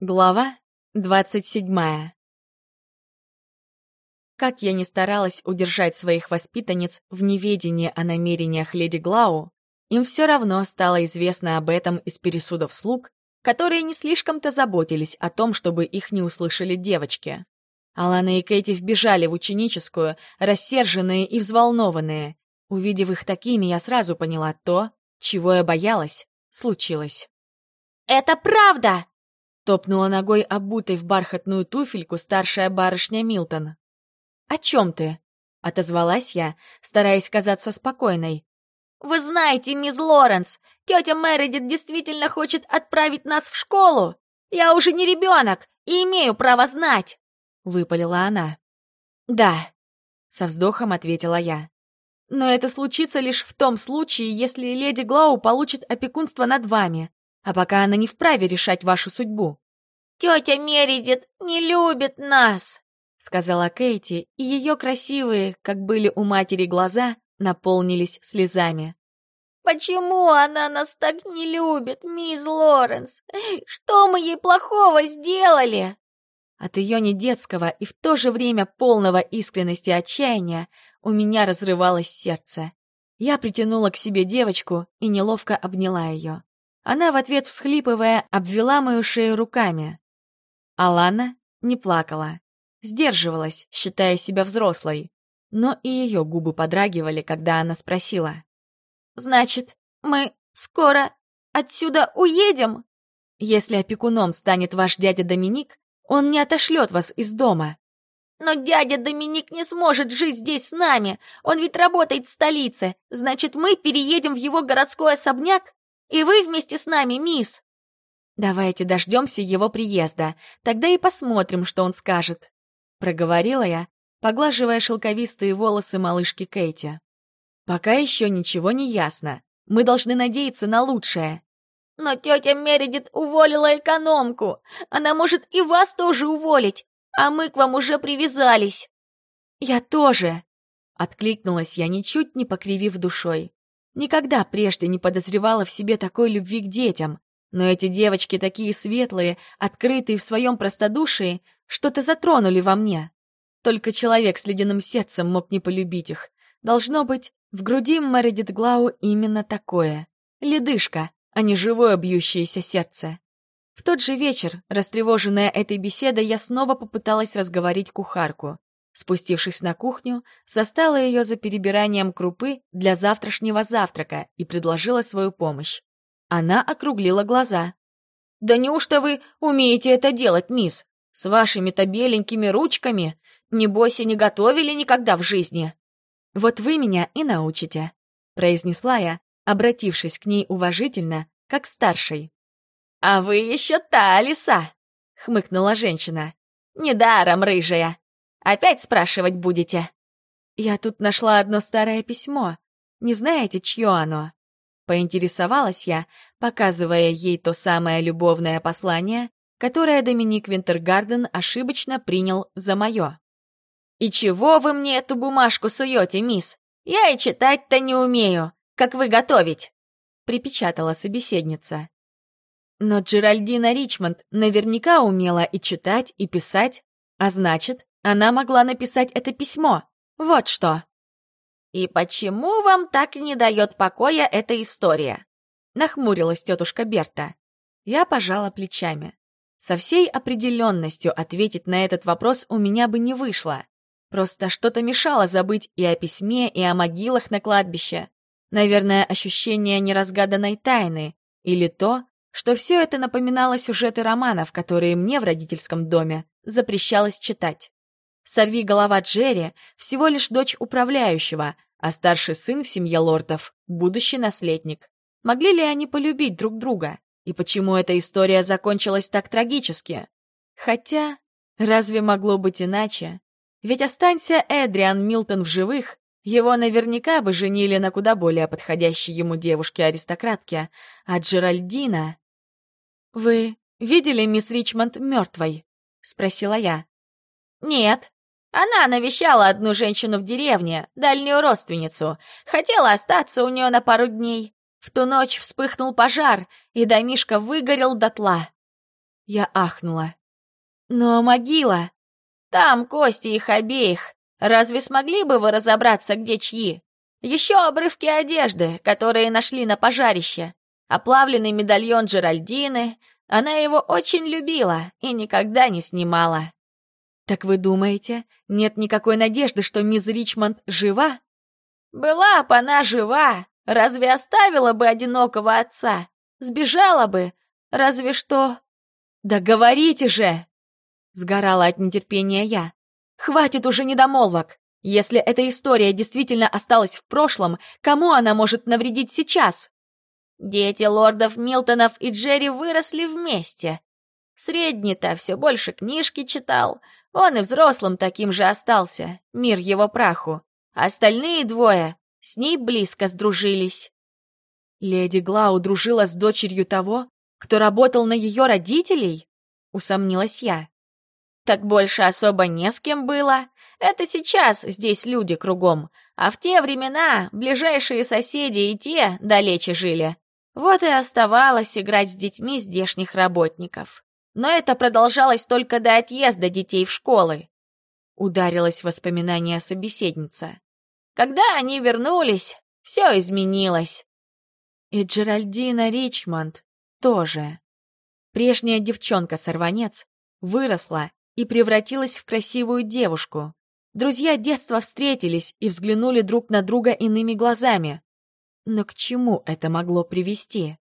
Глава двадцать седьмая Как я ни старалась удержать своих воспитанниц в неведении о намерениях леди Глау, им все равно стало известно об этом из пересудов слуг, которые не слишком-то заботились о том, чтобы их не услышали девочки. Алана и Кэти вбежали в ученическую, рассерженные и взволнованные. Увидев их такими, я сразу поняла то, чего я боялась, случилось. «Это правда!» Топнула ногой обутой в бархатную туфельку старшая барышня Милтон. «О чем ты?» — отозвалась я, стараясь казаться спокойной. «Вы знаете, мисс Лоренс, тетя Мередит действительно хочет отправить нас в школу. Я уже не ребенок и имею право знать!» — выпалила она. «Да», — со вздохом ответила я. «Но это случится лишь в том случае, если леди Глау получит опекунство над вами а пока она не вправе решать вашу судьбу. «Тетя Мередит не любит нас», — сказала Кейти, и ее красивые, как были у матери глаза, наполнились слезами. «Почему она нас так не любит, мисс Лоренс? Что мы ей плохого сделали?» От ее недетского и в то же время полного искренности отчаяния у меня разрывалось сердце. Я притянула к себе девочку и неловко обняла ее. Она в ответ, всхлипывая, обвела мою шею руками. Алана не плакала, сдерживалась, считая себя взрослой, но и ее губы подрагивали, когда она спросила. «Значит, мы скоро отсюда уедем?» «Если опекуном станет ваш дядя Доминик, он не отошлет вас из дома». «Но дядя Доминик не сможет жить здесь с нами, он ведь работает в столице, значит, мы переедем в его городской особняк?» И вы вместе с нами, мисс!» «Давайте дождемся его приезда, тогда и посмотрим, что он скажет», — проговорила я, поглаживая шелковистые волосы малышки Кэти. «Пока еще ничего не ясно. Мы должны надеяться на лучшее». «Но тетя Мередит уволила экономку. Она может и вас тоже уволить, а мы к вам уже привязались». «Я тоже», — откликнулась я, ничуть не покривив душой. Никогда прежде не подозревала в себе такой любви к детям. Но эти девочки такие светлые, открытые в своем простодушии, что-то затронули во мне. Только человек с ледяным сердцем мог не полюбить их. Должно быть, в груди Мередит Глау именно такое. Ледышка, а не живое бьющееся сердце. В тот же вечер, растревоженная этой беседой, я снова попыталась разговорить кухарку. Спустившись на кухню, застала ее за перебиранием крупы для завтрашнего завтрака и предложила свою помощь. Она округлила глаза. «Да неужто вы умеете это делать, мисс? С вашими-то беленькими ручками? Небось и не готовили никогда в жизни?» «Вот вы меня и научите», — произнесла я, обратившись к ней уважительно, как старшей. «А вы еще та лиса!» — хмыкнула женщина. «Недаром рыжая. Опять спрашивать будете?» «Я тут нашла одно старое письмо. Не знаете, чье оно?» Поинтересовалась я, показывая ей то самое любовное послание, которое Доминик Винтергарден ошибочно принял за мое. «И чего вы мне эту бумажку суете, мисс? Я и читать-то не умею. Как вы готовить?» Припечатала собеседница. Но Джеральдина Ричмонд наверняка умела и читать, и писать, а значит, она могла написать это письмо. Вот что. «И почему вам так не дает покоя эта история?» Нахмурилась тетушка Берта. Я пожала плечами. Со всей определенностью ответить на этот вопрос у меня бы не вышло. Просто что-то мешало забыть и о письме, и о могилах на кладбище. Наверное, ощущение неразгаданной тайны. Или то, что все это напоминало сюжеты романов, которые мне в родительском доме запрещалось читать. Сорви голова Джерри — всего лишь дочь управляющего, а старший сын в семье лордов — будущий наследник. Могли ли они полюбить друг друга? И почему эта история закончилась так трагически? Хотя, разве могло быть иначе? Ведь останься Эдриан Милтон в живых, его наверняка бы женили на куда более подходящей ему девушке-аристократке, а Джеральдина... «Вы видели мисс Ричмонд мертвой?» — спросила я. «Нет», она навещала одну женщину в деревне, дальнюю родственницу. Хотела остаться у нее на пару дней. В ту ночь вспыхнул пожар, и домишка выгорел дотла. Я ахнула. «Но могила...» «Там кости их обеих. Разве смогли бы вы разобраться, где чьи? Еще обрывки одежды, которые нашли на пожарище. Оплавленный медальон Джеральдины. Она его очень любила и никогда не снимала». «Так вы думаете, нет никакой надежды, что мисс Ричмонд жива?» «Была бы она жива, разве оставила бы одинокого отца? Сбежала бы, разве что...» «Да говорите же!» Сгорала от нетерпения я. «Хватит уже недомолвок! Если эта история действительно осталась в прошлом, кому она может навредить сейчас?» «Дети лордов Милтонов и Джерри выросли вместе. Средний-то все больше книжки читал, он и взрослым таким же остался, мир его праху. Остальные двое с ней близко сдружились». «Леди Глау дружила с дочерью того, кто работал на ее родителей?» — усомнилась я. Так больше особо не с кем было. Это сейчас здесь люди кругом, а в те времена ближайшие соседи и те далече жили. Вот и оставалось играть с детьми здешних работников. Но это продолжалось только до отъезда детей в школы. Ударилась в воспоминания собеседница. Когда они вернулись, все изменилось. И Джеральдина Ричмонд тоже. Прежняя девчонка-сорванец выросла и превратилась в красивую девушку. Друзья детства встретились и взглянули друг на друга иными глазами. Но к чему это могло привести?